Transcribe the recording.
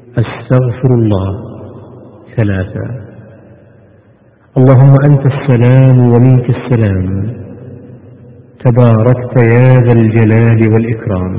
أستغفر الله ثلاثة. اللهم أنت السلام ومنك السلام. تباركت يا ذا الجلال والإكرام.